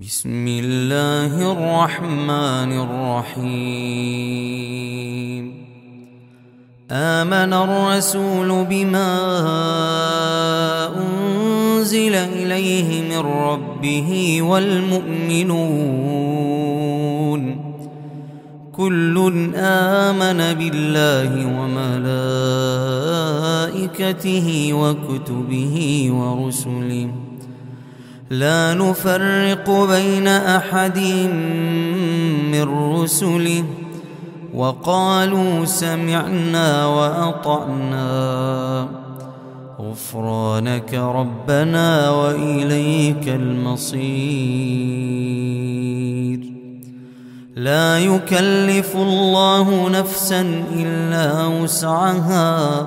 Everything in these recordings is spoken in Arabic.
بسم الله الرحمن الرحيم. آمن الرسول بما أنزل إليه من ربه والمؤمنون. كل آمن بالله وملائكته وكتبه ورسله. لا نفرق بين أحد من رسله. وقالوا سمعنا وأطعنا. غفرانك ربنا وإليك المصير. لا يكلف الله نفسا إلا وسعها.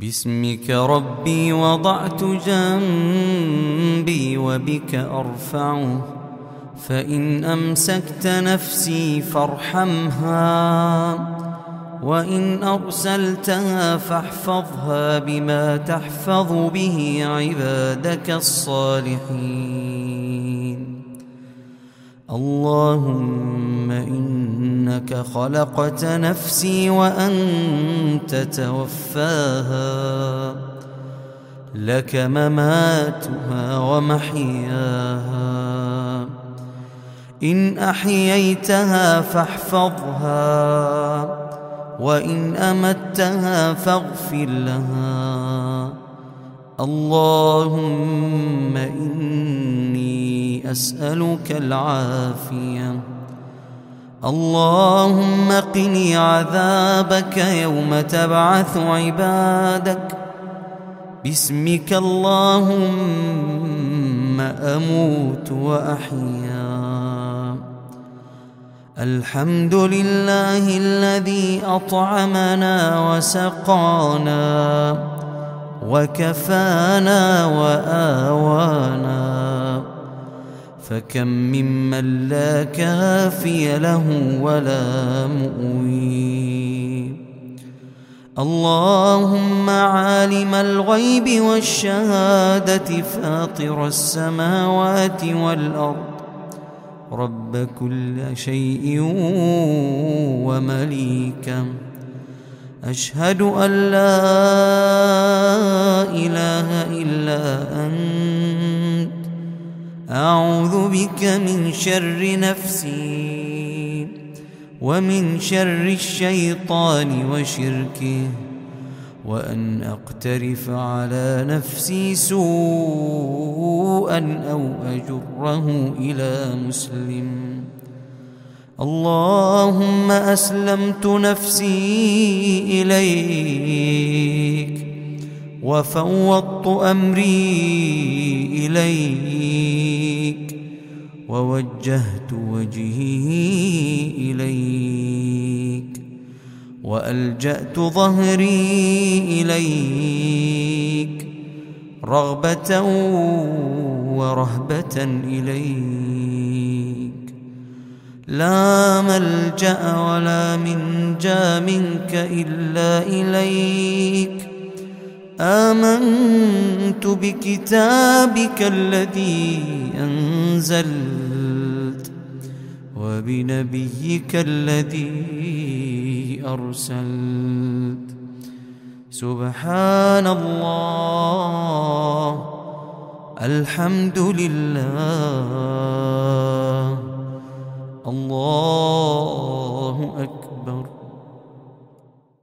باسمك ربي وضعت جنبي وبك أرفعه فإن أمسكت نفسي فارحمها وإن أرسلتها فاحفظها بما تحفظ به عبادك الصالحين اللهم إنك خلقت نفسي وأنت توفاها. لك مماتها ومحياها. إن أحييتها فاحفظها وإن أمتها فاغفر لها. اللهم إني أسألك العافية. اللهم قني عذابك يوم تبعث عبادك. باسمك اللهم أموت وأحيا. الحمد لله الذي أطعمنا وسقانا وكفانا وآوانا. فكم ممن لا كافي له ولا مؤوي. اللهم عالم الغيب والشهادة فاطر السماوات والأرض. رب كل شيء ومليكه أشهد أن لا إله إلا أنت. أعوذ بك من شر نفسي ومن شر الشيطان وشركه وأن أقترف على نفسي سوءا أو أجره إلى مسلم. اللهم أسلمت نفسي إليك وفوضت أمري إليك. ووجهت وجهي إليك وألجأت ظهري إليك رغبة ورهبة إليك لا ملجأ ولا منجا منك إلا إليك آمنت بكتابك الذي أنزلت وبنبيك الذي أرسلت. سبحان الله الحمد لله الله